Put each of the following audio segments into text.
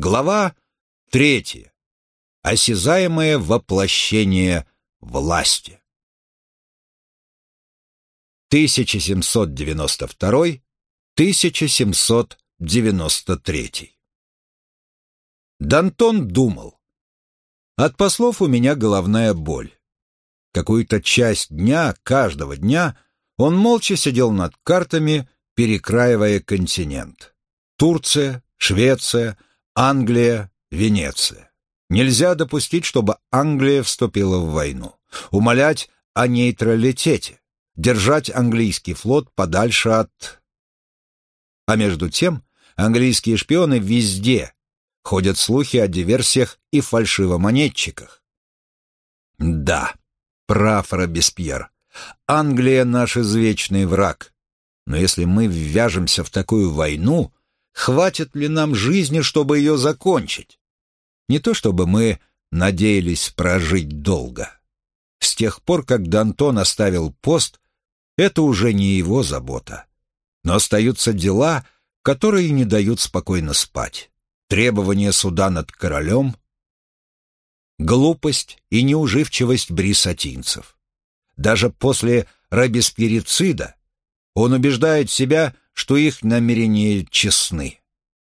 Глава третья. Осязаемое воплощение власти. 1792-1793. Дантон думал. От послов у меня головная боль. Какую-то часть дня, каждого дня, он молча сидел над картами, перекраивая континент. Турция, Швеция, Англия, Венеция. Нельзя допустить, чтобы Англия вступила в войну. Умолять о нейтралитете. Держать английский флот подальше от... А между тем, английские шпионы везде. Ходят слухи о диверсиях и фальшивомонетчиках. Да, прав Робеспьер. Англия наш извечный враг. Но если мы ввяжемся в такую войну, хватит ли нам жизни, чтобы ее закончить? Не то чтобы мы надеялись прожить долго. С тех пор, как Дантон оставил пост, это уже не его забота. Но остаются дела, которые не дают спокойно спать. Требования суда над королем, глупость и неуживчивость брисатинцев. Даже после рабеспирицида он убеждает себя, что их намерения честны.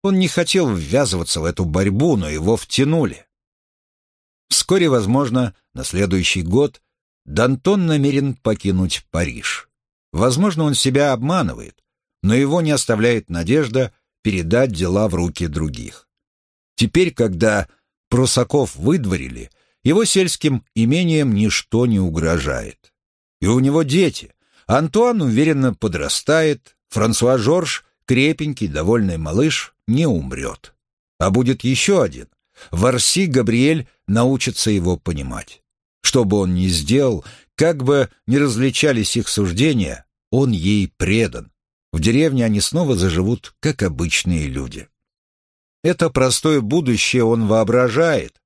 Он не хотел ввязываться в эту борьбу, но его втянули. Вскоре, возможно, на следующий год Дантон намерен покинуть Париж. Возможно, он себя обманывает, но его не оставляет надежда передать дела в руки других. Теперь, когда Прусаков выдворили, его сельским имением ничто не угрожает. И у него дети. Антуан уверенно подрастает, Франсуа Жорж, крепенький, довольный малыш, не умрет. А будет еще один. Варси Габриэль научится его понимать. Что бы он ни сделал, как бы ни различались их суждения, он ей предан. В деревне они снова заживут, как обычные люди. Это простое будущее он воображает,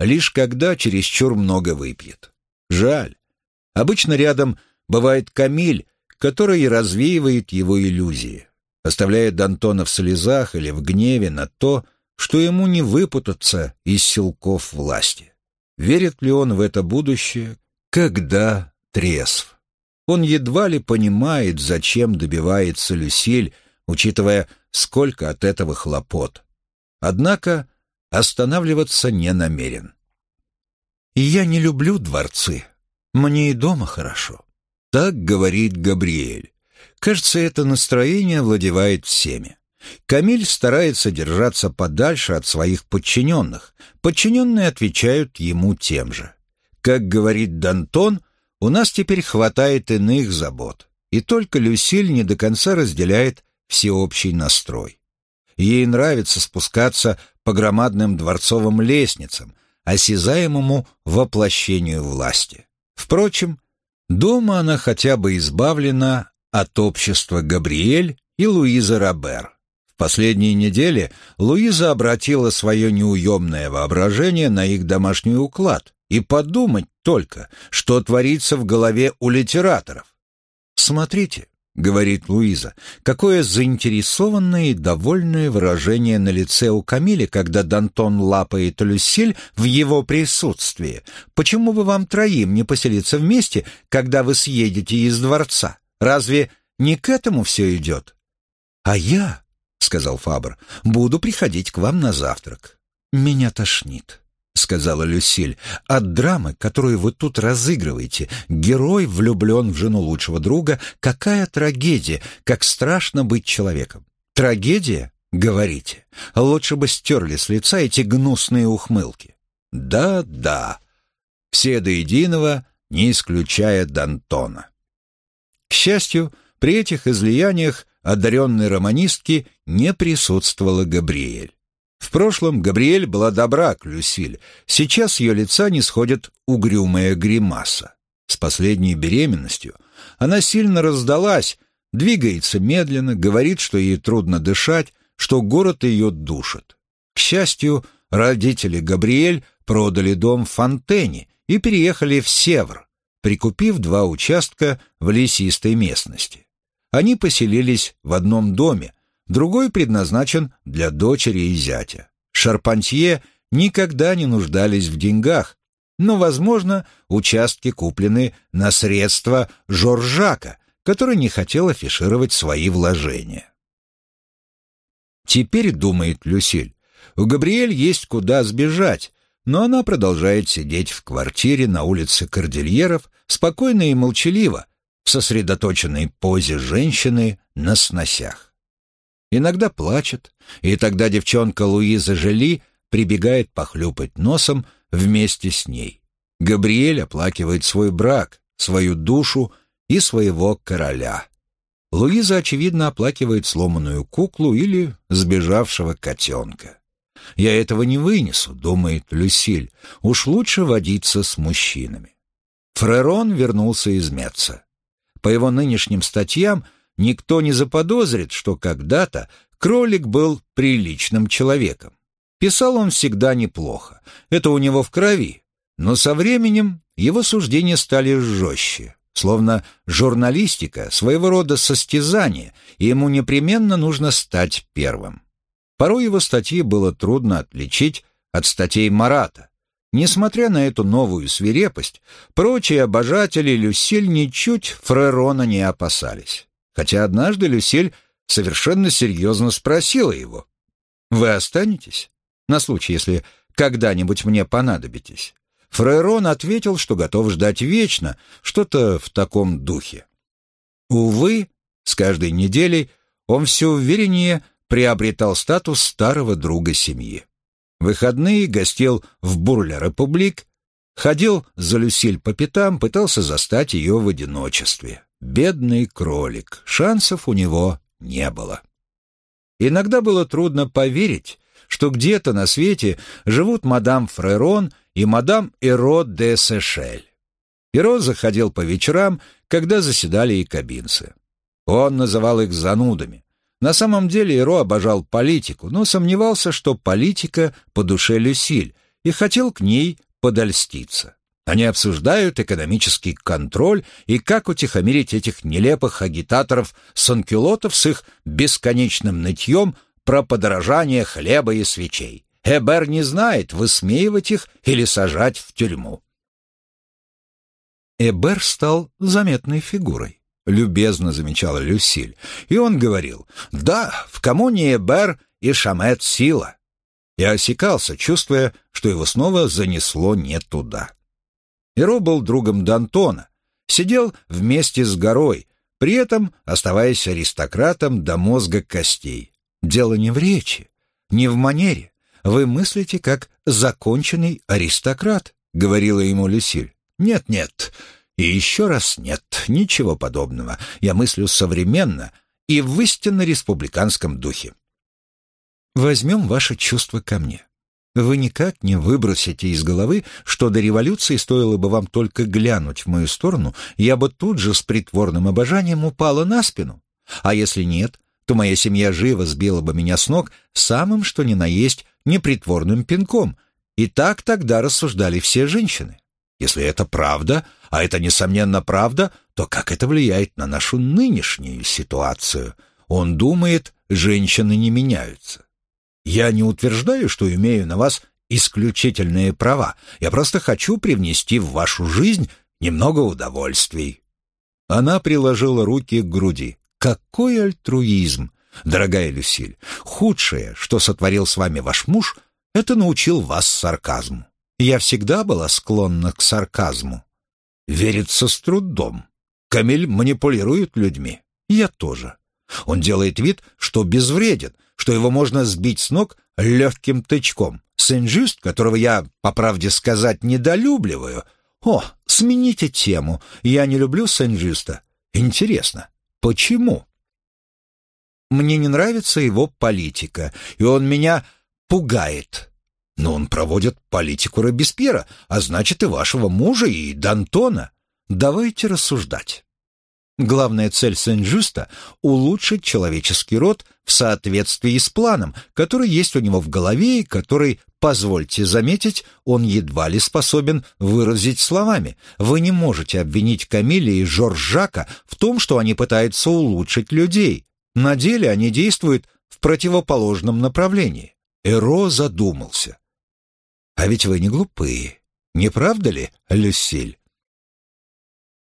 лишь когда чересчур много выпьет. Жаль. Обычно рядом бывает Камиль, который развеивает его иллюзии, оставляет Д'Антона в слезах или в гневе на то, что ему не выпутаться из силков власти. Верит ли он в это будущее, когда трезв? Он едва ли понимает, зачем добивается Люсиль, учитывая, сколько от этого хлопот. Однако останавливаться не намерен. «И я не люблю дворцы. Мне и дома хорошо. Так говорит Габриэль. Кажется, это настроение владевает всеми. Камиль старается держаться подальше от своих подчиненных. Подчиненные отвечают ему тем же. Как говорит Дантон, у нас теперь хватает иных забот. И только Люсиль не до конца разделяет всеобщий настрой. Ей нравится спускаться по громадным дворцовым лестницам, осязаемому воплощению власти. Впрочем, Дома она хотя бы избавлена от общества Габриэль и Луиза Робер. В последние недели Луиза обратила свое неуемное воображение на их домашний уклад и подумать только, что творится в голове у литераторов. «Смотрите, — говорит Луиза, — какое заинтересованное и довольное выражение на лице у Камиля, когда Дантон лапает Люсиль в его присутствии. Почему бы вам троим не поселиться вместе, когда вы съедете из дворца? Разве не к этому все идет? — А я, — сказал Фабр, — буду приходить к вам на завтрак. Меня тошнит. — сказала Люсиль, — «от драмы, которую вы тут разыгрываете. Герой влюблен в жену лучшего друга. Какая трагедия, как страшно быть человеком. Трагедия, говорите. Лучше бы стерли с лица эти гнусные ухмылки». «Да-да». Все до единого, не исключая Д'Антона. К счастью, при этих излияниях одаренной романистки не присутствовала Габриэль. В прошлом Габриэль была добра к Люсиль, сейчас ее лица не сходит угрюмая гримаса. С последней беременностью она сильно раздалась, двигается медленно, говорит, что ей трудно дышать, что город ее душит. К счастью, родители Габриэль продали дом в Фонтене и переехали в Севр, прикупив два участка в лесистой местности. Они поселились в одном доме, другой предназначен для дочери и зятя. Шарпантье никогда не нуждались в деньгах, но, возможно, участки куплены на средства Жоржака, который не хотел афишировать свои вложения. Теперь, думает Люсиль, у Габриэль есть куда сбежать, но она продолжает сидеть в квартире на улице Кордильеров спокойно и молчаливо, в сосредоточенной позе женщины на сносях. Иногда плачет, и тогда девчонка Луиза Жели прибегает похлюпать носом вместе с ней. Габриэль оплакивает свой брак, свою душу и своего короля. Луиза, очевидно, оплакивает сломанную куклу или сбежавшего котенка. «Я этого не вынесу», — думает Люсиль. «Уж лучше водиться с мужчинами». Фрерон вернулся из Меца. По его нынешним статьям никто не заподозрит, что когда-то кролик был приличным человеком. Писал он всегда неплохо, это у него в крови, но со временем его суждения стали жестче, словно журналистика своего рода состязание, и ему непременно нужно стать первым. Порой его статьи было трудно отличить от статей Марата. Несмотря на эту новую свирепость, прочие обожатели Люсиль ничуть Фрерона не опасались. Хотя однажды Люсиль совершенно серьезно спросила его, «Вы останетесь? На случай, если когда-нибудь мне понадобитесь?» Фрерон ответил, что готов ждать вечно, что-то в таком духе. Увы, с каждой неделей он все увереннее приобретал статус старого друга семьи. Выходные гостил в Бурле-Републик, ходил за Люсиль по пятам, пытался застать ее в одиночестве. Бедный кролик, шансов у него не было. Иногда было трудно поверить, что где-то на свете живут мадам Фрерон и мадам Эро де Сешель. Эро заходил по вечерам, когда заседали и кабинцы. Он называл их занудами. На самом деле Эро обожал политику, но сомневался, что политика по душе Люсиль, и хотел к ней подольститься. Они обсуждают экономический контроль и как утихомирить этих нелепых агитаторов-санкюлотов с их бесконечным нытьем про подорожание хлеба и свечей. Эбер не знает, высмеивать их или сажать в тюрьму. Эбер стал заметной фигурой, любезно замечала Люсиль, и он говорил, «Да, в коммуне Эбер и Шамет сила». Я осекался, чувствуя, что его снова занесло не туда. Эро был другом Д'Антона, сидел вместе с горой, при этом оставаясь аристократом до мозга костей. Дело не в речи, не в манере. Вы мыслите как законченный аристократ, говорила ему Люсиль. Нет, нет. И еще раз нет, ничего подобного. Я мыслю современно и в истинно республиканском духе. Возьмем ваше чувство ко мне. Вы никак не выбросите из головы, что до революции стоило бы вам только глянуть в мою сторону, я бы тут же с притворным обожанием упала на спину. А если нет, то моя семья живо сбила бы меня с ног самым что ни на есть непритворным пинком. И так тогда рассуждали все женщины. Если это правда, а это, несомненно, правда, то как это влияет на нашу нынешнюю ситуацию? Он думает, женщины не меняются. Я не утверждаю, что имею на вас исключительные права. Я просто хочу привнести в вашу жизнь немного удовольствий». Она приложила руки к груди. Какой альтруизм! Дорогая Люсиль, худшее, что сотворил с вами ваш муж, это научил вас сарказму. Я всегда была склонна к сарказму. Верится с трудом. Камиль манипулирует людьми. Я тоже. Он делает вид, что безвреден, что его можно сбить с ног легким тычком. Сен-Жюст, которого я, по правде сказать, недолюбливаю. О, смените тему. Я не люблю Сен-Жюста. Интересно, Почему? Мне не нравится его политика, и он меня пугает. Но он проводит политику Робеспьера, а значит и вашего мужа, и Д'Антона. Давайте рассуждать. Главная цель Сен-Жуста — улучшить человеческий род в соответствии с планом, который есть у него в голове и который, позвольте заметить, он едва ли способен выразить словами. Вы не можете обвинить Камиля и Жоржака в том, что они пытаются улучшить людей. На деле они действуют в противоположном направлении. Эро задумался. «А ведь вы не глупые, не правда ли, Люсиль?»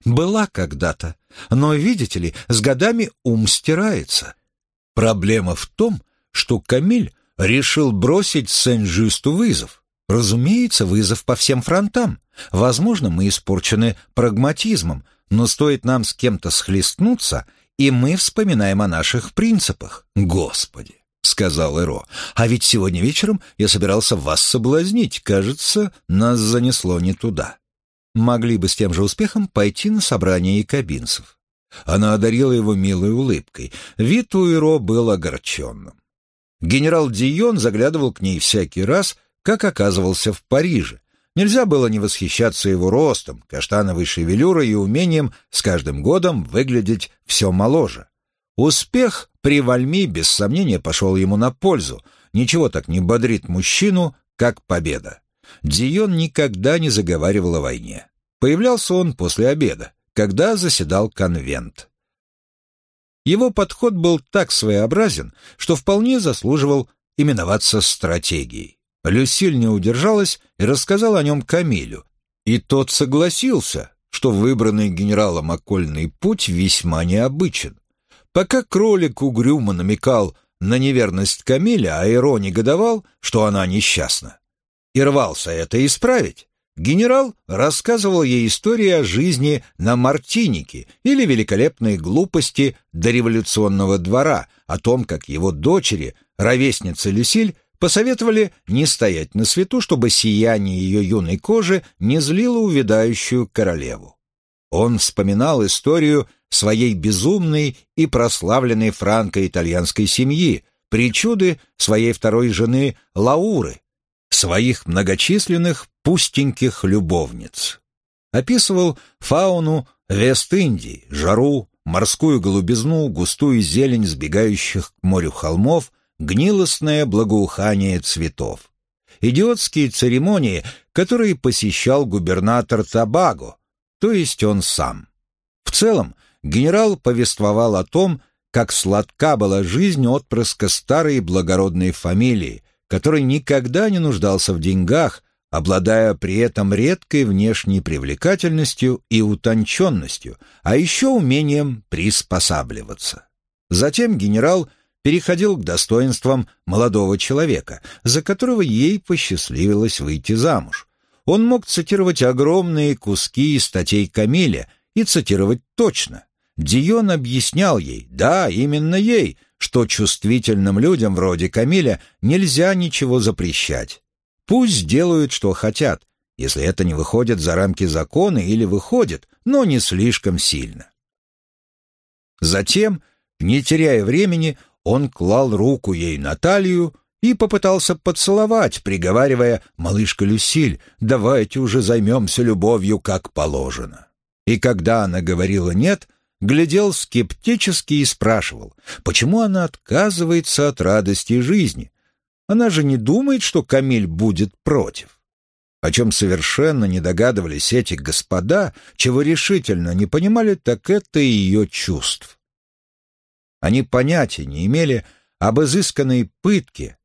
«Была когда-то, но, видите ли, с годами ум стирается. Проблема в том, что Камиль решил бросить Сен-Жюсту вызов. Разумеется, вызов по всем фронтам. Возможно, мы испорчены прагматизмом, но стоит нам с кем-то схлестнуться, и мы вспоминаем о наших принципах. Господи, сказал Эро, а ведь сегодня вечером я собирался вас соблазнить. Кажется, нас занесло не туда. Могли бы с тем же успехом пойти на собрание якобинцев. Она одарила его милой улыбкой. Вид у Эро был огорченным. Генерал Дион заглядывал к ней всякий раз, как оказывался в Париже. Нельзя было не восхищаться его ростом, каштановой шевелюрой и умением с каждым годом выглядеть все моложе. Успех при Вальми без сомнения пошел ему на пользу. Ничего так не бодрит мужчину, как победа. Дион никогда не заговаривал о войне. Появлялся он после обеда, когда заседал конвент. Его подход был так своеобразен, что вполне заслуживал именоваться стратегией. Люсиль не удержалась и рассказала о нем Камилю, и тот согласился, что выбранный генералом окольный путь весьма необычен. Пока кролик угрюмо намекал на неверность Камиля, а Иро негодовал, что она несчастна, и рвался это исправить, Генерал рассказывал ей истории о жизни на Мартинике или великолепной глупости дореволюционного двора, о том, как его дочери, ровесница Люсиль, посоветовали не стоять на свету, чтобы сияние ее юной кожи не злило увядающую королеву. Он вспоминал историю своей безумной и прославленной франко-итальянской семьи, причуды своей второй жены Лауры, своих многочисленных пустеньких любовниц. Описывал фауну Вест-Индии, жару, морскую голубизну, густую зелень сбегающих к морю холмов, гнилостное благоухание цветов. Идиотские церемонии, которые посещал губернатор Табаго, то есть он сам. В целом, генерал повествовал о том, как сладка была жизнь отпрыска старой благородной фамилии, который никогда не нуждался в деньгах, обладая при этом редкой внешней привлекательностью и утонченностью, а еще умением приспосабливаться. Затем генерал переходил к достоинствам молодого человека, за которого ей посчастливилось выйти замуж. Он мог цитировать огромные куски статей Камиля и цитировать точно. Дион объяснял ей, да, именно ей, что чувствительным людям вроде Камиля нельзя ничего запрещать. Пусть делают, что хотят, если это не выходит за рамки закона или выходит, но не слишком сильно. Затем, не теряя времени, он клал руку ей на талию и попытался поцеловать, приговаривая «Малышка Люсиль, давайте уже займемся любовью, как положено». И когда она говорила «нет», глядел скептически и спрашивал, почему она отказывается от радости жизни. Она же не думает, что Камиль будет против. О чем совершенно не догадывались эти господа, чего решительно не понимали, так это ее чувств. Они понятия не имели об изысканной пытке,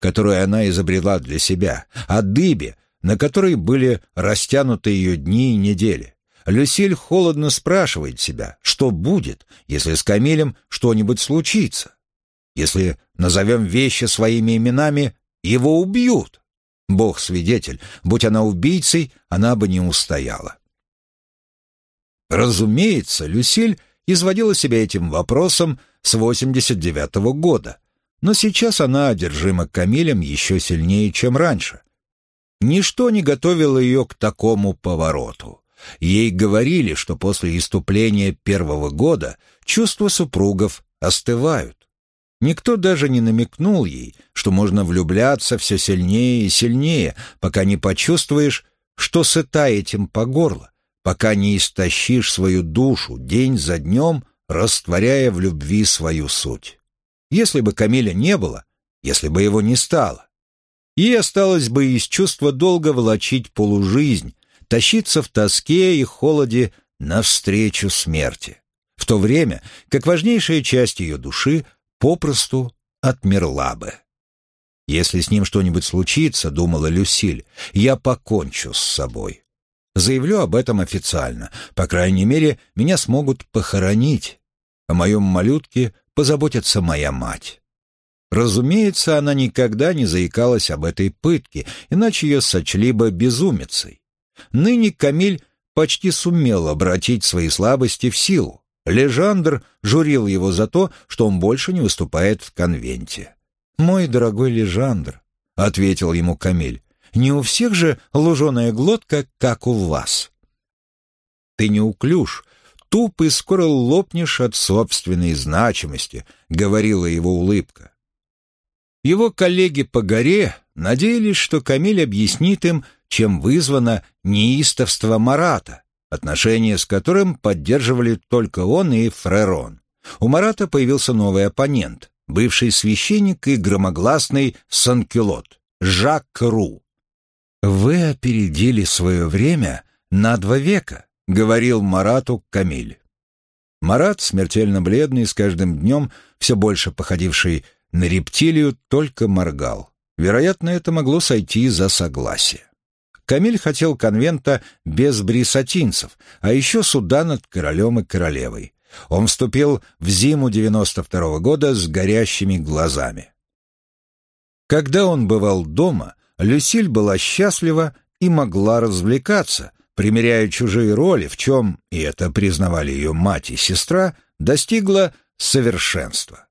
которую она изобрела для себя, о дыбе, на которой были растянуты ее дни и недели. Люсиль холодно спрашивает себя, что будет, если с Камилем что-нибудь случится. Если назовем вещи своими именами, его убьют. Бог свидетель, будь она убийцей, она бы не устояла. Разумеется, Люсиль изводила себя этим вопросом с 89 -го года, но сейчас она одержима Камилем еще сильнее, чем раньше. Ничто не готовило ее к такому повороту. Ей говорили, что после иступления первого года чувства супругов остывают. Никто даже не намекнул ей, что можно влюбляться все сильнее и сильнее, пока не почувствуешь, что сыта этим по горло, пока не истощишь свою душу день за днем, растворяя в любви свою суть. Если бы Камиля не было, если бы его не стало, ей осталось бы из чувства долго волочить полужизнь, тащиться в тоске и холоде навстречу смерти, в то время как важнейшая часть ее души попросту отмерла бы. Если с ним что-нибудь случится, думала Люсиль, я покончу с собой. Заявлю об этом официально. По крайней мере, меня смогут похоронить. О моем малютке позаботится моя мать. Разумеется, она никогда не заикалась об этой пытке, иначе ее сочли бы безумицей. Ныне Камиль почти сумел обратить свои слабости в силу. Лежандр журил его за то, что он больше не выступает в конвенте. «Мой дорогой Лежандр», — ответил ему Камиль, — «не у всех же луженая глотка, как у вас». «Ты не уклюж, туп и скоро лопнешь от собственной значимости», — говорила его улыбка. Его коллеги по горе надеялись, что Камиль объяснит им, чем вызвано неистовство Марата, отношения с которым поддерживали только он и Фрерон. У Марата появился новый оппонент, бывший священник и громогласный Санкюлот, Жак Ру. «Вы опередили свое время на два века», — говорил Марату Камиль. Марат, смертельно бледный, с каждым днем все больше походивший на рептилию только моргал. Вероятно, это могло сойти за согласие. Камиль хотел конвента без брисатинцев, а еще суда над королем и королевой. Он вступил в зиму 92 -го года с горящими глазами. Когда он бывал дома, Люсиль была счастлива и могла развлекаться, примеряя чужие роли, в чем, и это признавали ее мать и сестра, достигла совершенства.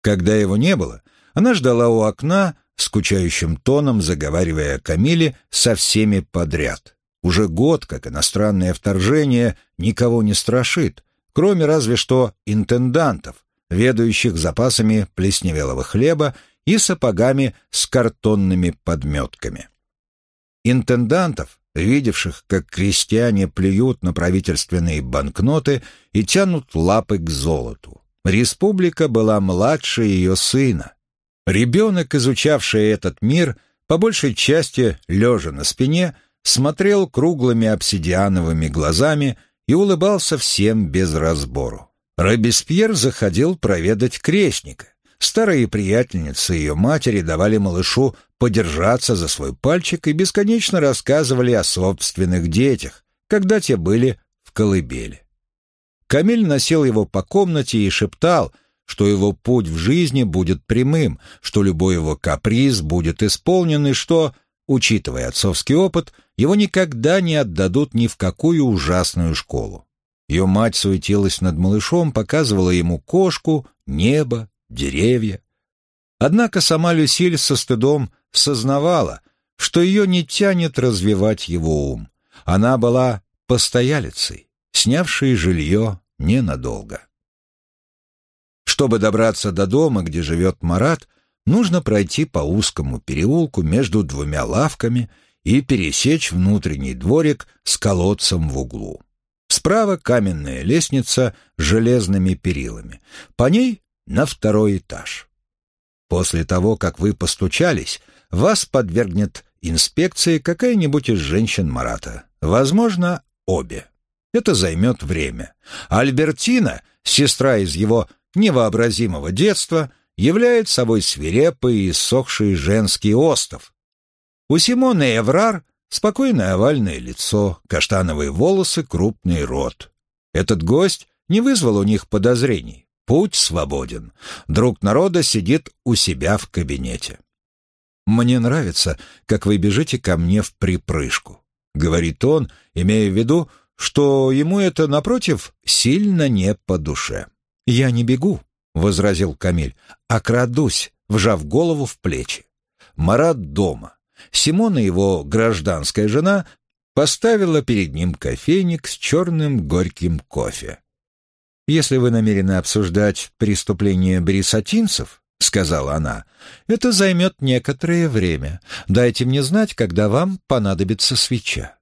Когда его не было, она ждала у окна, скучающим тоном заговаривая о Камиле со всеми подряд. Уже год, как иностранное вторжение, никого не страшит, кроме разве что интендантов, ведающих запасами плесневелого хлеба и сапогами с картонными подметками. Интендантов, видевших, как крестьяне плюют на правительственные банкноты и тянут лапы к золоту. Республика была младше ее сына. Ребенок, изучавший этот мир, по большей части, лежа на спине, смотрел круглыми обсидиановыми глазами и улыбался всем без разбору. Робеспьер заходил проведать крестника. Старые приятельницы ее матери давали малышу подержаться за свой пальчик и бесконечно рассказывали о собственных детях, когда те были в колыбели. Камиль носил его по комнате и шептал, что его путь в жизни будет прямым, что любой его каприз будет исполнен и что, учитывая отцовский опыт, его никогда не отдадут ни в какую ужасную школу. Ее мать суетилась над малышом, показывала ему кошку, небо, деревья. Однако сама Люсиль со стыдом сознавала, что ее не тянет развивать его ум. Она была постоялицей снявшие жилье ненадолго. Чтобы добраться до дома, где живет Марат, нужно пройти по узкому переулку между двумя лавками и пересечь внутренний дворик с колодцем в углу. Справа каменная лестница с железными перилами. По ней на второй этаж. После того, как вы постучались, вас подвергнет инспекции какая-нибудь из женщин Марата. Возможно, обе. Это займет время. Альбертина, сестра из его невообразимого детства, являет собой свирепый и сохший женский остов. У Симоны Эврар спокойное овальное лицо, каштановые волосы, крупный рот. Этот гость не вызвал у них подозрений. Путь свободен. Друг народа сидит у себя в кабинете. «Мне нравится, как вы бежите ко мне в припрыжку», — говорит он, имея в виду, что ему это, напротив, сильно не по душе. «Я не бегу», — возразил Камиль, — «а крадусь, вжав голову в плечи. Марат дома. Симона, его гражданская жена, поставила перед ним кофейник с черным горьким кофе. «Если вы намерены обсуждать преступление брисатинцев, — сказала она, — это займет некоторое время. Дайте мне знать, когда вам понадобится свеча».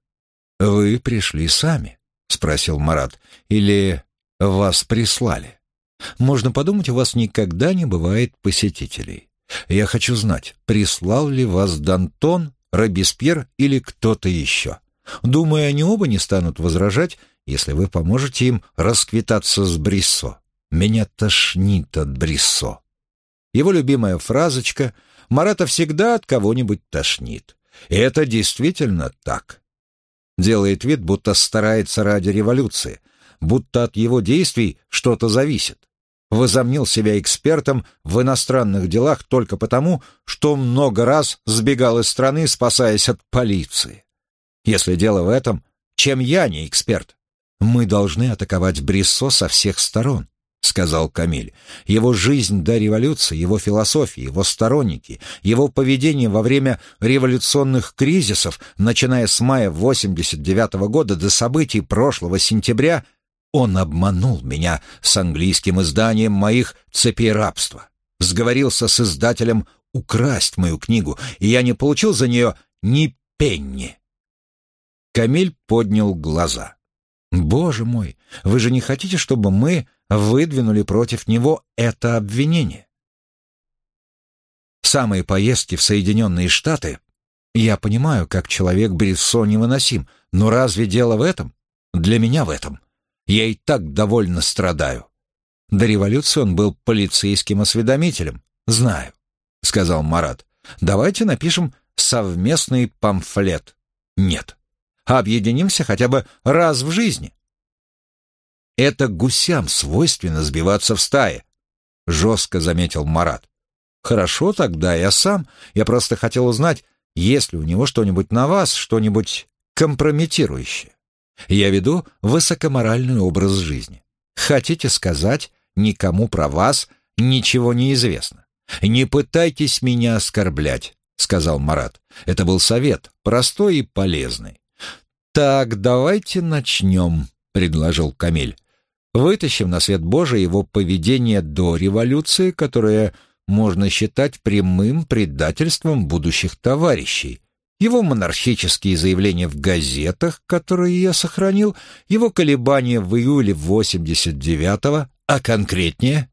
«Вы пришли сами?» — спросил Марат. «Или вас прислали? Можно подумать, у вас никогда не бывает посетителей. Я хочу знать, прислал ли вас Дантон, Робеспьер или кто-то еще. Думаю, они оба не станут возражать, если вы поможете им расквитаться с Бриссо. Меня тошнит от Бриссо». Его любимая фразочка Марата всегда от кого-нибудь тошнит. И это действительно так. Делает вид, будто старается ради революции, будто от его действий что-то зависит. Возомнил себя экспертом в иностранных делах только потому, что много раз сбегал из страны, спасаясь от полиции. Если дело в этом, чем я не эксперт? Мы должны атаковать Бриссо со всех сторон. — сказал Камиль. «Его жизнь до революции, его философия, его сторонники, его поведение во время революционных кризисов, начиная с мая 89 -го года до событий прошлого сентября, он обманул меня с английским изданием моих «Цепей рабства». Сговорился с издателем украсть мою книгу, и я не получил за нее ни пенни». Камиль поднял глаза. «Боже мой, вы же не хотите, чтобы мы выдвинули против него это обвинение?» Самые поездки в Соединенные Штаты, я понимаю, как человек Брессо невыносим, но разве дело в этом? Для меня в этом. Я и так довольно страдаю. До революции он был полицейским осведомителем. Знаю, — сказал Марат. Давайте напишем совместный памфлет. Нет объединимся хотя бы раз в жизни. Это гусям свойственно сбиваться в стае, жестко заметил Марат. Хорошо, тогда я сам. Я просто хотел узнать, есть ли у него что-нибудь на вас, что-нибудь компрометирующее. Я веду высокоморальный образ жизни. Хотите сказать, никому про вас ничего не известно. Не пытайтесь меня оскорблять, сказал Марат. Это был совет, простой и полезный. «Так, давайте начнем», — предложил Камиль. «Вытащим на свет Божий его поведение до революции, которое можно считать прямым предательством будущих товарищей, его монархические заявления в газетах, которые я сохранил, его колебания в июле 89-го, а конкретнее,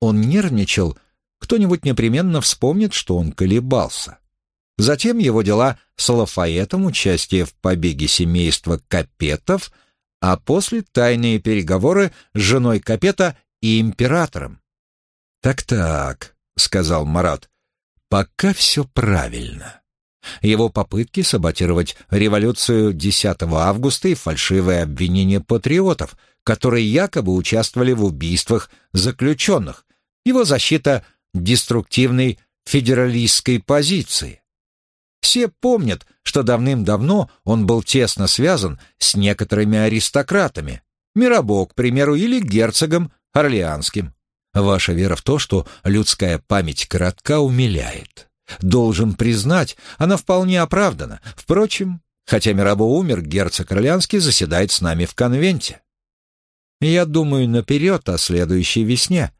он нервничал, кто-нибудь непременно вспомнит, что он колебался. Затем его дела с Лафаэтом, участие в побеге семейства Капетов, а после тайные переговоры с женой Капета и императором. «Так-так», — сказал Марат, — «пока все правильно». Его попытки саботировать революцию 10 августа и фальшивое обвинение патриотов, которые якобы участвовали в убийствах заключенных, его защита деструктивной федералистской позиции. Все помнят, что давным-давно он был тесно связан с некоторыми аристократами, Мирабо, к примеру, или герцогом Орлеанским. Ваша вера в то, что людская память коротка, умиляет. Должен признать, она вполне оправдана. Впрочем, хотя Мирабо умер, герцог Орлеанский заседает с нами в конвенте. Я думаю наперед о следующей весне.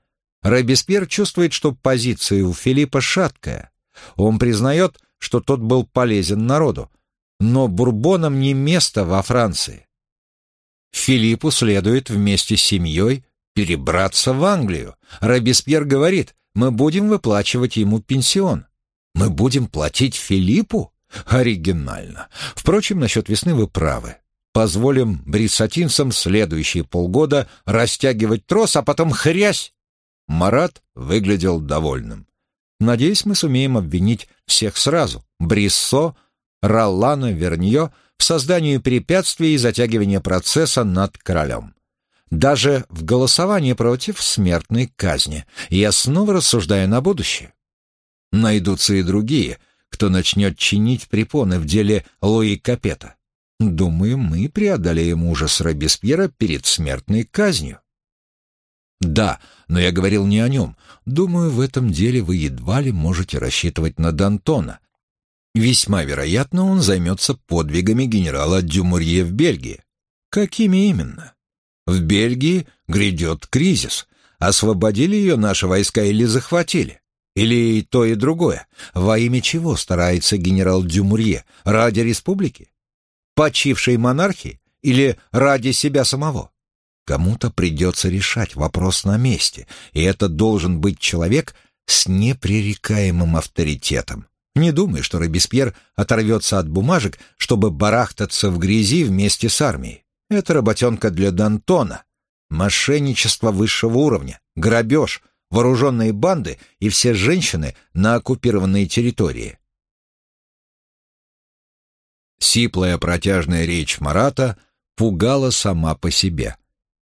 Робеспьер чувствует, что позиция у Филиппа шаткая. Он признает, что тот был полезен народу, но бурбонам не место во Франции. Филиппу следует вместе с семьей перебраться в Англию. Робеспьер говорит, мы будем выплачивать ему пенсион. Мы будем платить Филиппу? Оригинально. Впрочем, насчет весны вы правы. Позволим бриссатинцам следующие полгода растягивать трос, а потом хрясь. Марат выглядел довольным. Надеюсь, мы сумеем обвинить всех сразу. Бриссо, Роллана, Вернье в создании препятствий и затягивании процесса над королем. Даже в голосовании против смертной казни. Я снова рассуждаю на будущее. Найдутся и другие, кто начнет чинить препоны в деле Луи Капета. Думаю, мы преодолеем ужас Робеспьера перед смертной казнью. Да, но я говорил не о нем. Думаю, в этом деле вы едва ли можете рассчитывать на Д'Антона. Весьма вероятно, он займется подвигами генерала Дюмурье в Бельгии. Какими именно? В Бельгии грядет кризис. Освободили ее наши войска или захватили? Или то, и другое? Во имя чего старается генерал Дюмурье? Ради республики? Почившей монархии? Или ради себя самого? Кому-то придется решать вопрос на месте, и это должен быть человек с непререкаемым авторитетом. Не думай, что Робеспьер оторвется от бумажек, чтобы барахтаться в грязи вместе с армией. Это работенка для Д'Антона. Мошенничество высшего уровня, грабеж, вооруженные банды и все женщины на оккупированной территории. Сиплая протяжная речь Марата пугала сама по себе.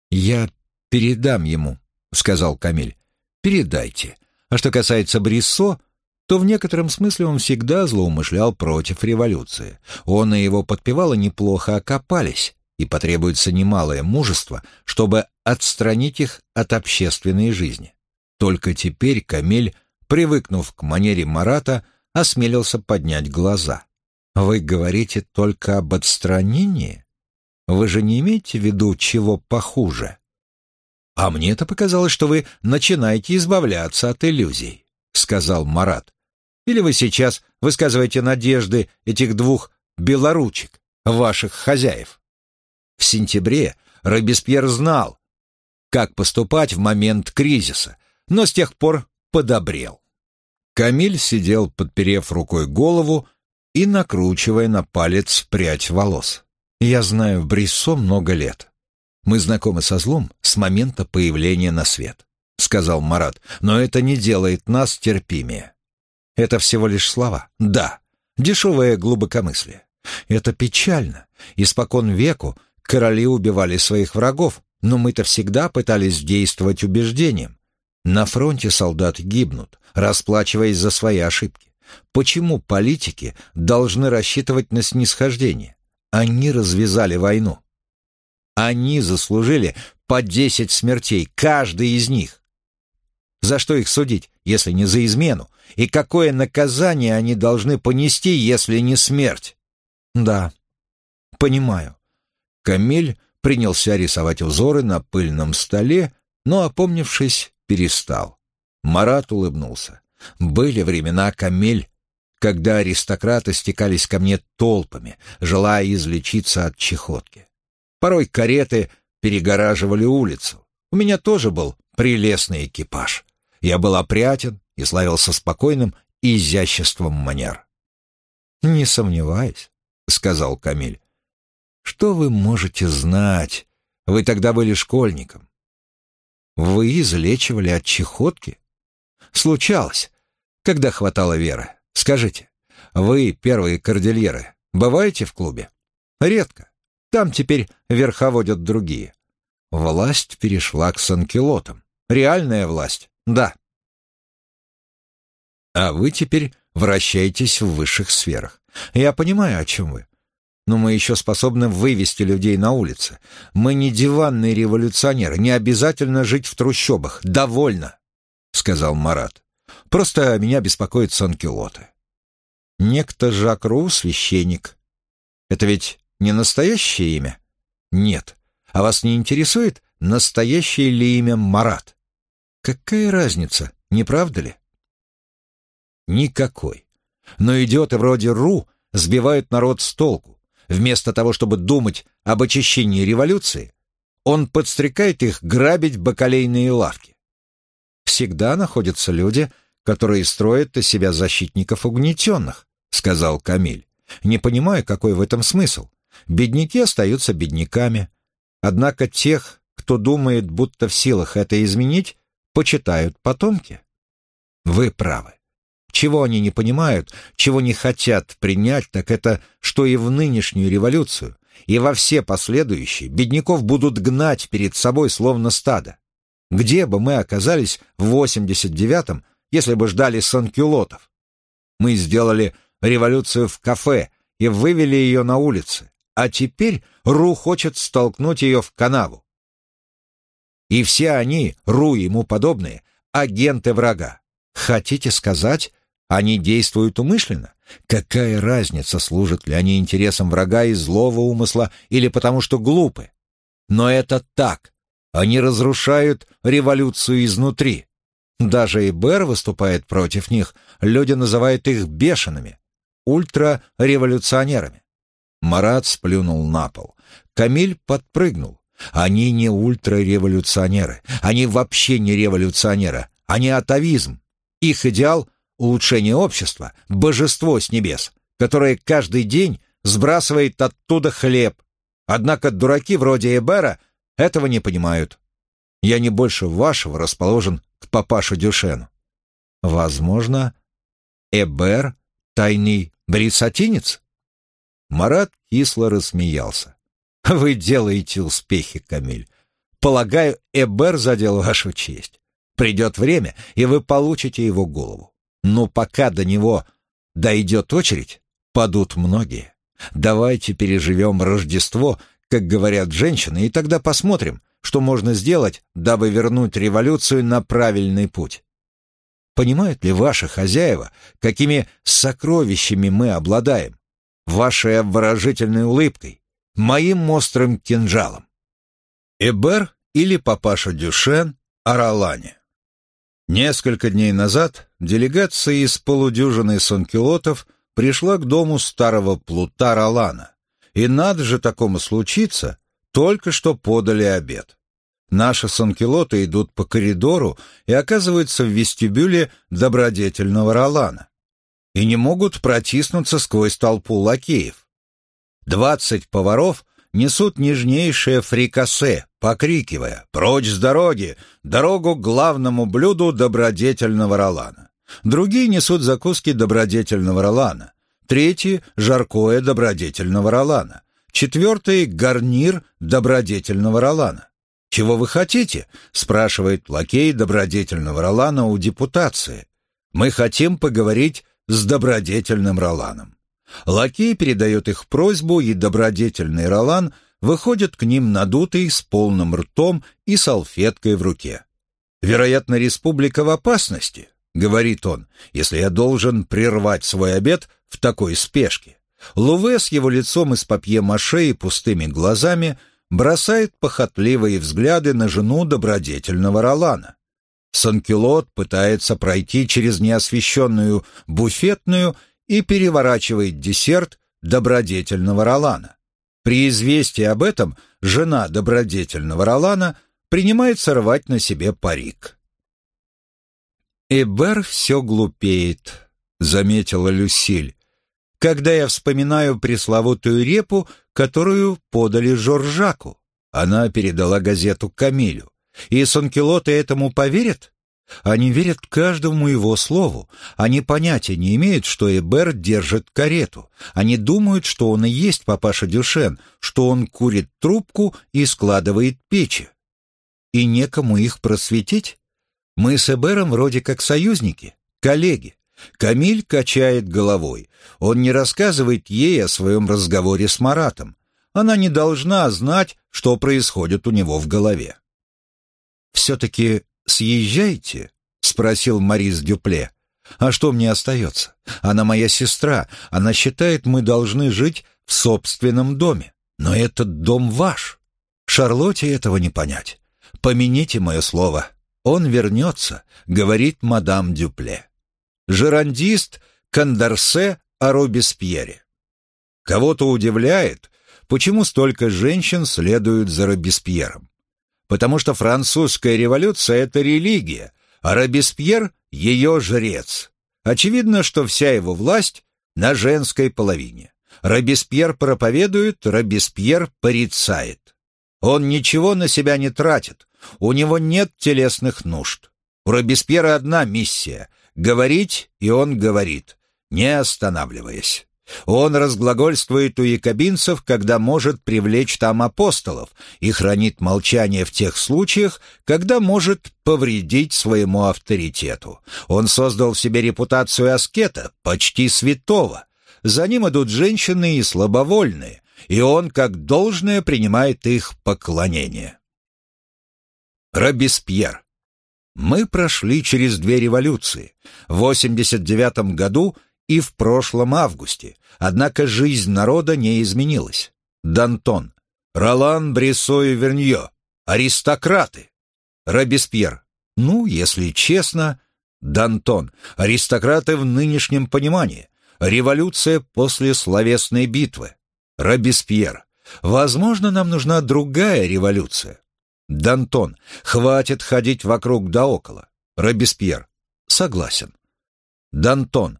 «Я передам ему», — сказал Камиль. «Передайте. А что касается Бриссо, то в некотором смысле он всегда злоумышлял против революции. Он и его подпевало неплохо окопались, и потребуется немалое мужество, чтобы отстранить их от общественной жизни. Только теперь Камиль, привыкнув к манере Марата, осмелился поднять глаза. «Вы говорите только об отстранении? Вы же не имеете в виду чего похуже?» «А мне-то показалось, что вы начинаете избавляться от иллюзий», — сказал Марат. «Или вы сейчас высказываете надежды этих двух белоручек, ваших хозяев?» В сентябре Робеспьер знал, как поступать в момент кризиса, но с тех пор подобрел. Камиль сидел, подперев рукой голову и накручивая на палец прядь волос. «Я знаю Бриссо много лет. Мы знакомы со злом с момента появления на свет», — сказал Марат, «но это не делает нас терпимее. Это всего лишь слова. Да, дешевое глубокомыслие. Это печально. Испокон веку короли убивали своих врагов, но мы-то всегда пытались действовать убеждением. На фронте солдат гибнут, расплачиваясь за свои ошибки. Почему политики должны рассчитывать на снисхождение? Они развязали войну. Они заслужили по десять смертей, каждый из них. За что их судить, если не за измену? И какое наказание они должны понести, если не смерть? Да, понимаю. Камиль принялся рисовать узоры на пыльном столе, но, опомнившись, перестал. Марат улыбнулся. Были времена, Камиль, когда аристократы стекались ко мне толпами, желая излечиться от чехотки. Порой кареты перегораживали улицу. У меня тоже был прелестный экипаж. Я был опрятен и славился спокойным изяществом манер. «Не сомневаюсь», — сказал Камиль. «Что вы можете знать? Вы тогда были школьником. Вы излечивали от чехотки? Случалось, когда хватало веры. Скажите, вы, первые кордильеры, бываете в клубе? Редко. Там теперь верховодят другие. Власть перешла к санкелотам. Реальная власть, да. А вы теперь вращаетесь в высших сферах. Я понимаю, о чем вы. Но мы еще способны вывести людей на улицы. Мы не диванные революционеры, не обязательно жить в трущобах. Довольно, — сказал Марат. Просто меня беспокоят санкелоты. Некто Жак Ру, священник. Это ведь не настоящее имя? Нет. А вас не интересует, настоящее ли имя Марат? Какая разница, не правда ли? Никакой. Но идиоты вроде Ру сбивают народ с толку. Вместо того, чтобы думать об очищении революции, он подстрекает их грабить бакалейные лавки. Всегда находятся люди, которые строят из себя защитников угнетенных, сказал Камиль. Не понимаю, какой в этом смысл. Бедняки остаются бедняками. Однако тех, кто думает, будто в силах это изменить, почитают потомки. Вы правы. Чего они не понимают, чего не хотят принять, так это, что и в нынешнюю революцию, и во все последующие бедняков будут гнать перед собой словно стадо. Где бы мы оказались в 89-м, если бы ждали санкюлотов? Мы сделали революцию в кафе и вывели ее на улицы а теперь Ру хочет столкнуть ее в канаву. И все они, Ру ему подобные, агенты врага. Хотите сказать, они действуют умышленно? Какая разница, служат ли они интересам врага из злого умысла или потому что глупы? Но это так. Они разрушают революцию изнутри. Даже Ибер выступает против них, люди называют их бешеными, ультрареволюционерами. Марат сплюнул на пол. Камиль подпрыгнул. Они не ультрареволюционеры. Они вообще не революционеры. Они атовизм. Их идеал — улучшение общества, божество с небес, которое каждый день сбрасывает оттуда хлеб. Однако дураки вроде Эбера этого не понимают. Я не больше вашего расположен к папашу Дюшену. Возможно, Эбер — тайный брисатинец? Марат кисло рассмеялся. «Вы делаете успехи, Камиль. Полагаю, Эбер задел вашу честь. Придет время, и вы получите его голову. Но пока до него дойдет очередь, падут многие. Давайте переживем Рождество, как говорят женщины, и тогда посмотрим, что можно сделать, дабы вернуть революцию на правильный путь. Понимают ли ваши хозяева, какими сокровищами мы обладаем? Вашей обворожительной улыбкой, моим острым кинжалом. Эбер или папаша Дюшен о. Несколько дней назад делегация из полудюжины сонкилотов пришла к дому старого плута Ролана. И надо же такому случиться, только что подали обед. Наши санкелоты идут по коридору и оказываются в вестибюле добродетельного Ролана. И не могут протиснуться сквозь толпу лакеев. Двадцать поваров несут нежнейшее фрикасе, покрикивая «Прочь с дороги! Дорогу главному блюду добродетельного Ролана!» Другие несут закуски добродетельного Ролана. Третьи — жаркое добродетельного Ролана. Четвертый — гарнир добродетельного Ролана. «Чего вы хотите?» — спрашивает лакей добродетельного Ролана у депутации. «Мы хотим поговорить с добродетельным Роланом». Лакей передает их просьбу, и добродетельный Ролан выходит к ним надутый, с полным ртом и салфеткой в руке. «Вероятно, республика в опасности», — говорит он, «если я должен прервать свой обед в такой спешке». Луве с его лицом из папье-маше и пустыми глазами бросает похотливые взгляды на жену добродетельного Ролана. Санкелот пытается пройти через неосвещенную буфетную и переворачивает десерт добродетельного Ролана. При известии об этом жена добродетельного Ролана принимается рвать на себе парик. «Эбер все глупеет», — заметила Люсиль когда я вспоминаю пресловутую репу, которую подали Жоржаку. Она передала газету Камилю. И сонкелоты этому поверят? Они верят каждому его слову. Они понятия не имеют, что Эбер держит карету. Они думают, что он и есть папаша Дюшен, что он курит трубку и складывает печи. И некому их просветить? Мы с Эбером вроде как союзники, коллеги. Камиль качает головой. Он не рассказывает ей о своем разговоре с Маратом. Она не должна знать, что происходит у него в голове. «Все-таки съезжайте?» — спросил Марис Дюпле. «А что мне остается? Она моя сестра. Она считает, мы должны жить в собственном доме. Но этот дом ваш. Шарлотте этого не понять. Помяните мое слово. Он вернется», — говорит мадам Дюпле жерандист Кондорсе о Робеспьере. Кого-то удивляет, почему столько женщин следуют за Робеспьером. Потому что французская революция — это религия, а Робеспьер — ее жрец. Очевидно, что вся его власть на женской половине. Робеспьер проповедует, Робеспьер порицает. Он ничего на себя не тратит, у него нет телесных нужд. У Робеспьера одна миссия Говорить, и он говорит, не останавливаясь. Он разглагольствует у якобинцев, когда может привлечь там апостолов, и хранит молчание в тех случаях, когда может повредить своему авторитету. Он создал себе репутацию аскета, почти святого. За ним идут женщины и слабовольные, и он, как должное, принимает их поклонение. Робеспьер мы прошли через две революции, в 89 году и в прошлом августе, однако жизнь народа не изменилась. Дантон, Ролан Брессо и Вернье, аристократы. Робеспьер, ну, если честно, Дантон, аристократы в нынешнем понимании, революция после словесной битвы. Робеспьер, возможно, нам нужна другая революция. Дантон, хватит ходить вокруг да около. Робеспьер, согласен. Дантон,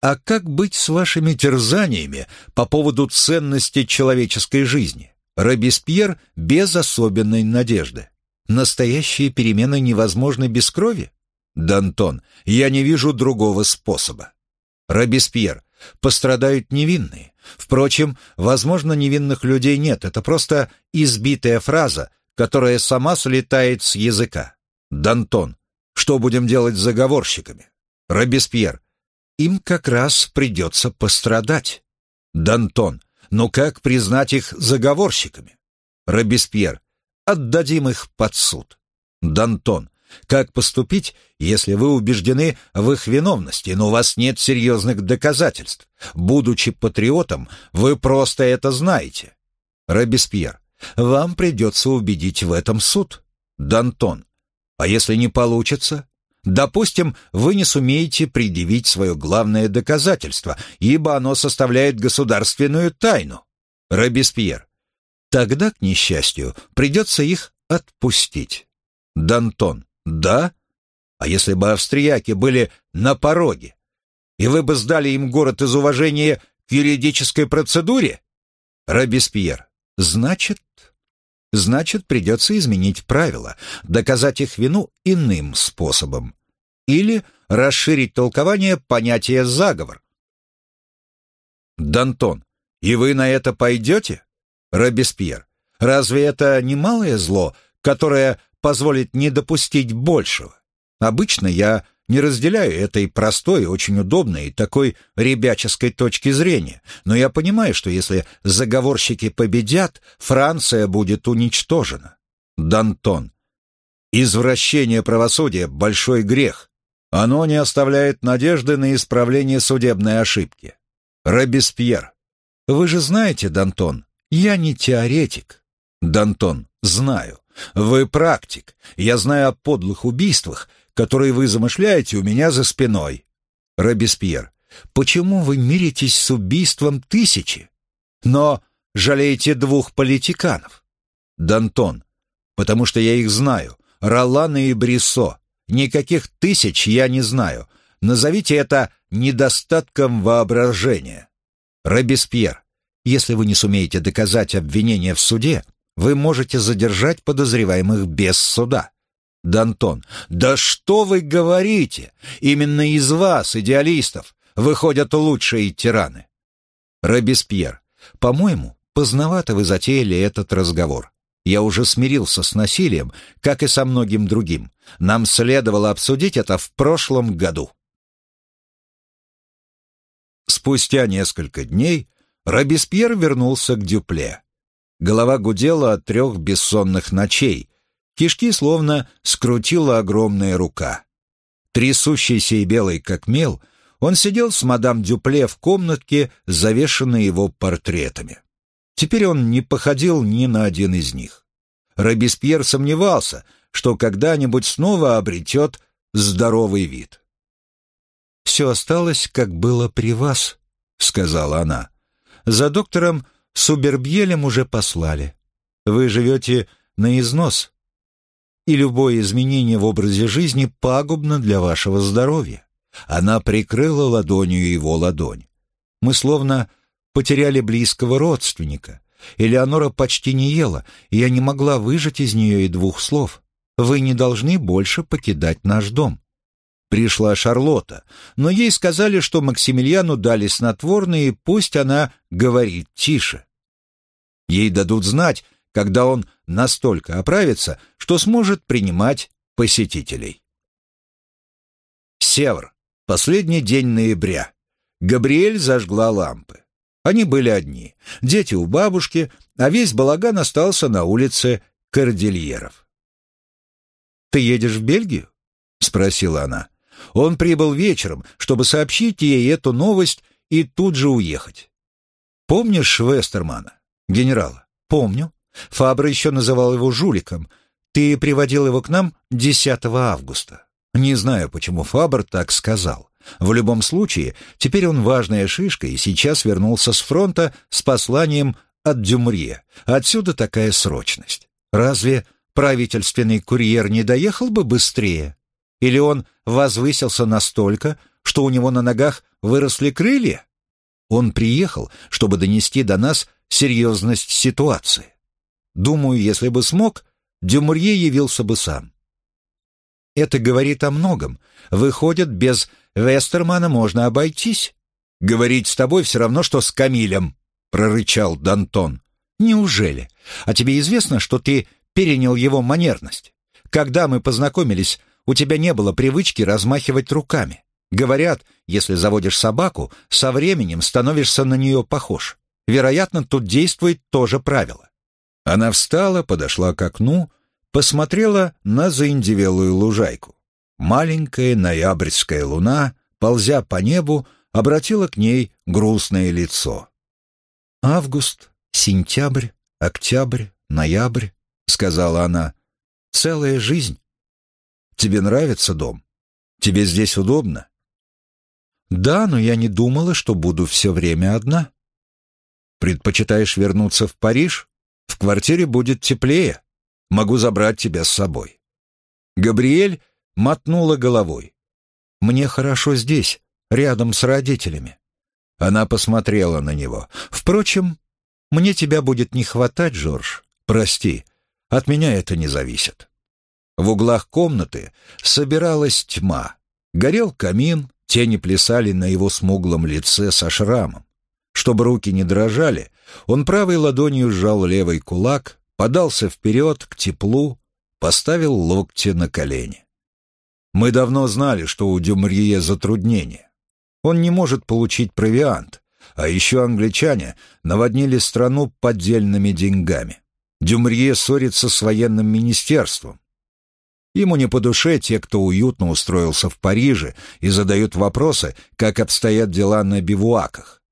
а как быть с вашими терзаниями по поводу ценности человеческой жизни? Робеспьер без особенной надежды. Настоящие перемены невозможны без крови? Д'Антон, я не вижу другого способа. Робеспьер, пострадают невинные. Впрочем, возможно, невинных людей нет. Это просто избитая фраза, которая сама слетает с языка. Д'Антон, что будем делать с заговорщиками? Робеспьер, им как раз придется пострадать. Д'Антон, но как признать их заговорщиками? Робеспьер, отдадим их под суд. Д'Антон, как поступить, если вы убеждены в их виновности, но у вас нет серьезных доказательств? Будучи патриотом, вы просто это знаете. Робеспьер, вам придется убедить в этом суд. Д'Антон, а если не получится? Допустим, вы не сумеете предъявить свое главное доказательство, ибо оно составляет государственную тайну. Робеспьер. Тогда, к несчастью, придется их отпустить. Д'Антон. Да? А если бы австрияки были на пороге, и вы бы сдали им город из уважения к юридической процедуре? Робеспьер. Значит, значит, придется изменить правила, доказать их вину иным способом. Или расширить толкование понятия «заговор». Дантон, и вы на это пойдете? Робеспьер, разве это не малое зло, которое позволит не допустить большего? Обычно я не разделяю этой простой, очень удобной такой ребяческой точки зрения, но я понимаю, что если заговорщики победят, Франция будет уничтожена. Дантон. Извращение правосудия – большой грех. Оно не оставляет надежды на исправление судебной ошибки. Робеспьер. Вы же знаете, Дантон, я не теоретик. Дантон. Знаю. Вы практик. Я знаю о подлых убийствах, которые вы замышляете у меня за спиной. Робеспьер. Почему вы миритесь с убийством тысячи, но жалеете двух политиканов? Дантон. Потому что я их знаю. Ролана и Брисо. Никаких тысяч я не знаю. Назовите это недостатком воображения. Робеспьер. Если вы не сумеете доказать обвинение в суде, вы можете задержать подозреваемых без суда. Дантон. Да что вы говорите? Именно из вас, идеалистов, выходят лучшие тираны. Робеспьер. По-моему, поздновато вы затеяли этот разговор. Я уже смирился с насилием, как и со многим другим. Нам следовало обсудить это в прошлом году. Спустя несколько дней Робеспьер вернулся к Дюпле. Голова гудела от трех бессонных ночей. Кишки словно скрутила огромная рука. Трясущийся и белый как мел, он сидел с мадам Дюпле в комнатке, завешенной его портретами. Теперь он не походил ни на один из них. Робеспьер сомневался, что когда-нибудь снова обретет здоровый вид. «Все осталось, как было при вас», — сказала она. «За доктором Субербьелем уже послали. Вы живете на износ, и любое изменение в образе жизни пагубно для вашего здоровья». Она прикрыла ладонью его ладонь. Мы словно потеряли близкого родственника. Элеонора почти не ела, и я не могла выжать из нее и двух слов. Вы не должны больше покидать наш дом. Пришла Шарлотта, но ей сказали, что Максимилиану дали снотворное, и пусть она говорит тише. Ей дадут знать, когда он настолько оправится, что сможет принимать посетителей. Севр. Последний день ноября. Габриэль зажгла лампы. Они были одни, дети у бабушки, а весь балаган остался на улице Кордильеров. «Ты едешь в Бельгию?» — спросила она. Он прибыл вечером, чтобы сообщить ей эту новость и тут же уехать. «Помнишь Вестермана, генерала?» «Помню. Фабра еще называл его жуликом. Ты приводил его к нам 10 августа. Не знаю, почему Фабр так сказал. В любом случае, теперь он важная шишка и сейчас вернулся с фронта с посланием от Дюмрье. Отсюда такая срочность. Разве правительственный курьер не доехал бы быстрее? Или он возвысился настолько, что у него на ногах выросли крылья? Он приехал, чтобы донести до нас серьезность ситуации. Думаю, если бы смог, Дюмурье явился бы сам. Это говорит о многом. Выходит, без Вестермана можно обойтись. Говорить с тобой все равно, что с Камилем, прорычал Дантон. Неужели? А тебе известно, что ты перенял его манерность? Когда мы познакомились, у тебя не было привычки размахивать руками. Говорят, если заводишь собаку, со временем становишься на нее похож. Вероятно, тут действует то же правило. Она встала, подошла к окну, посмотрела на заиндевелую лужайку. Маленькая ноябрьская луна, ползя по небу, обратила к ней грустное лицо. «Август, сентябрь, октябрь, ноябрь», — сказала она, — «целая жизнь. Тебе нравится дом? Тебе здесь удобно?» «Да, но я не думала, что буду все время одна». «Предпочитаешь вернуться в Париж? В квартире будет теплее. Могу забрать тебя с собой». Габриэль мотнула головой. «Мне хорошо здесь, рядом с родителями». Она посмотрела на него. «Впрочем, мне тебя будет не хватать, Жорж. Прости, от меня это не зависит». В углах комнаты собиралась тьма. Горел камин, тени плясали на его смуглом лице со шрамом. Чтобы руки не дрожали, он правой ладонью сжал левый кулак, подался вперед к теплу, поставил локти на колени. Мы давно знали, что у Дюмрие затруднения. Он не может получить провиант, а еще англичане наводнили страну поддельными деньгами. Дюмрие ссорится с военным министерством. Ему не по душе те, кто уютно устроился в Париже и задают вопросы, как обстоят дела на бивуаках.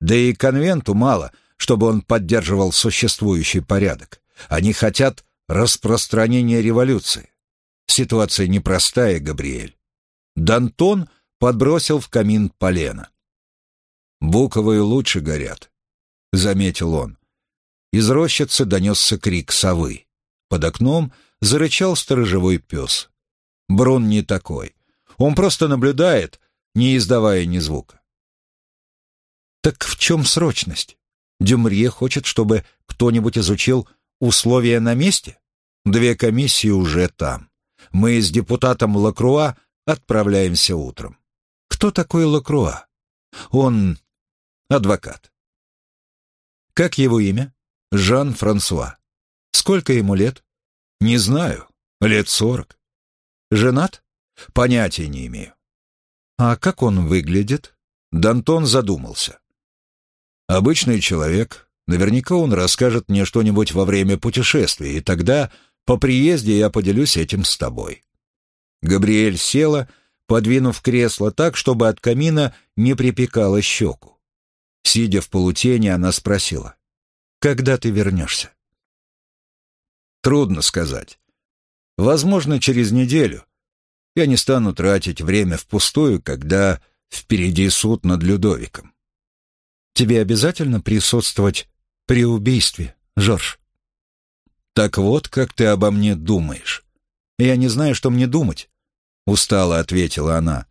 Да и конвенту мало, чтобы он поддерживал существующий порядок. Они хотят распространения революции. Ситуация непростая, Габриэль. Дантон подбросил в камин полено. «Буковые лучше горят», — заметил он. Из рощицы донесся крик совы. Под окном — зарычал сторожевой пес. Брун не такой. Он просто наблюдает, не издавая ни звука. Так в чем срочность? Дюмрье хочет, чтобы кто-нибудь изучил условия на месте? Две комиссии уже там. Мы с депутатом Лакруа отправляемся утром. Кто такой Лакруа? Он адвокат. Как его имя? Жан-Франсуа. Сколько ему лет? Не знаю. Лет сорок. Женат? Понятия не имею. А как он выглядит? Дантон задумался. Обычный человек. Наверняка он расскажет мне что-нибудь во время путешествия, и тогда по приезде я поделюсь этим с тобой. Габриэль села, подвинув кресло так, чтобы от камина не припекало щеку. Сидя в полутени, она спросила, «Когда ты вернешься?» Трудно сказать. Возможно, через неделю. Я не стану тратить время впустую, когда впереди суд над Людовиком. Тебе обязательно присутствовать при убийстве, Жорж? Так вот, как ты обо мне думаешь. Я не знаю, что мне думать, устало ответила она.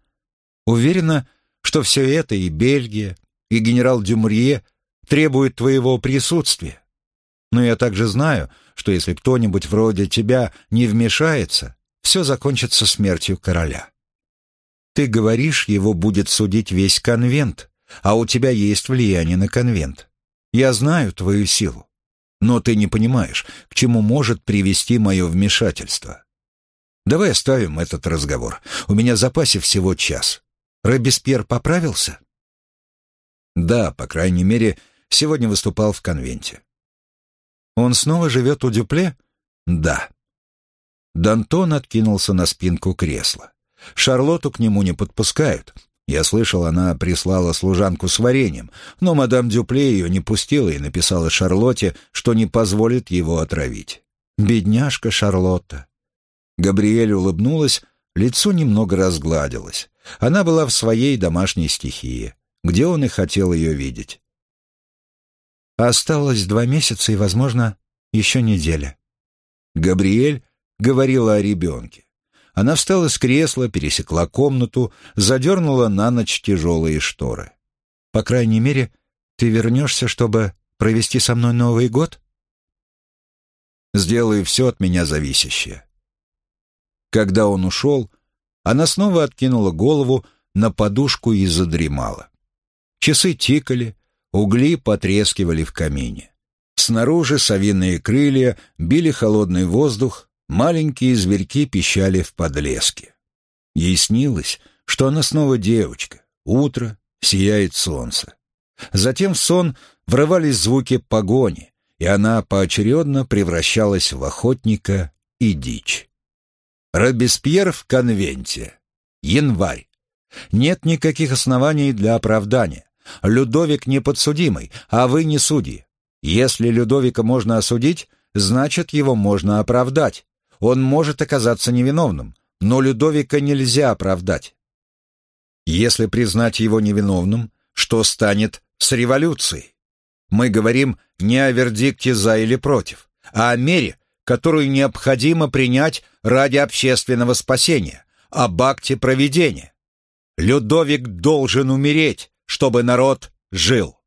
Уверена, что все это и Бельгия, и генерал Дюмрье требуют твоего присутствия. Но я также знаю, что если кто-нибудь вроде тебя не вмешается, все закончится смертью короля. Ты говоришь, его будет судить весь конвент, а у тебя есть влияние на конвент. Я знаю твою силу, но ты не понимаешь, к чему может привести мое вмешательство. Давай оставим этот разговор. У меня в запасе всего час. Робеспьер поправился? Да, по крайней мере, сегодня выступал в конвенте. Он снова живет у Дюпле? Да. Дантон откинулся на спинку кресла. Шарлотту к нему не подпускают. Я слышал, она прислала служанку с вареньем, но мадам Дюпле ее не пустила и написала Шарлотте, что не позволит его отравить. Бедняжка Шарлотта. Габриэль улыбнулась, лицо немного разгладилось. Она была в своей домашней стихии, где он и хотел ее видеть. Осталось два месяца и, возможно, еще неделя. Габриэль говорила о ребенке. Она встала с кресла, пересекла комнату, задернула на ночь тяжелые шторы. «По крайней мере, ты вернешься, чтобы провести со мной Новый год?» «Сделаю все от меня зависящее». Когда он ушел, она снова откинула голову на подушку и задремала. Часы тикали, угли потрескивали в камине. Снаружи совиные крылья били холодный воздух, маленькие зверьки пищали в подлеске. Ей снилось, что она снова девочка. Утро, сияет солнце. Затем в сон врывались звуки погони, и она поочередно превращалась в охотника и дичь. Робеспьер в конвенте. Январь. Нет никаких оснований для оправдания. Людовик не подсудимый, а вы не судьи. Если Людовика можно осудить, значит, его можно оправдать. Он может оказаться невиновным, но Людовика нельзя оправдать. Если признать его невиновным, что станет с революцией? Мы говорим не о вердикте за или против, а о мере, которую необходимо принять ради общественного спасения, об акте проведения. Людовик должен умереть, чтобы народ жил.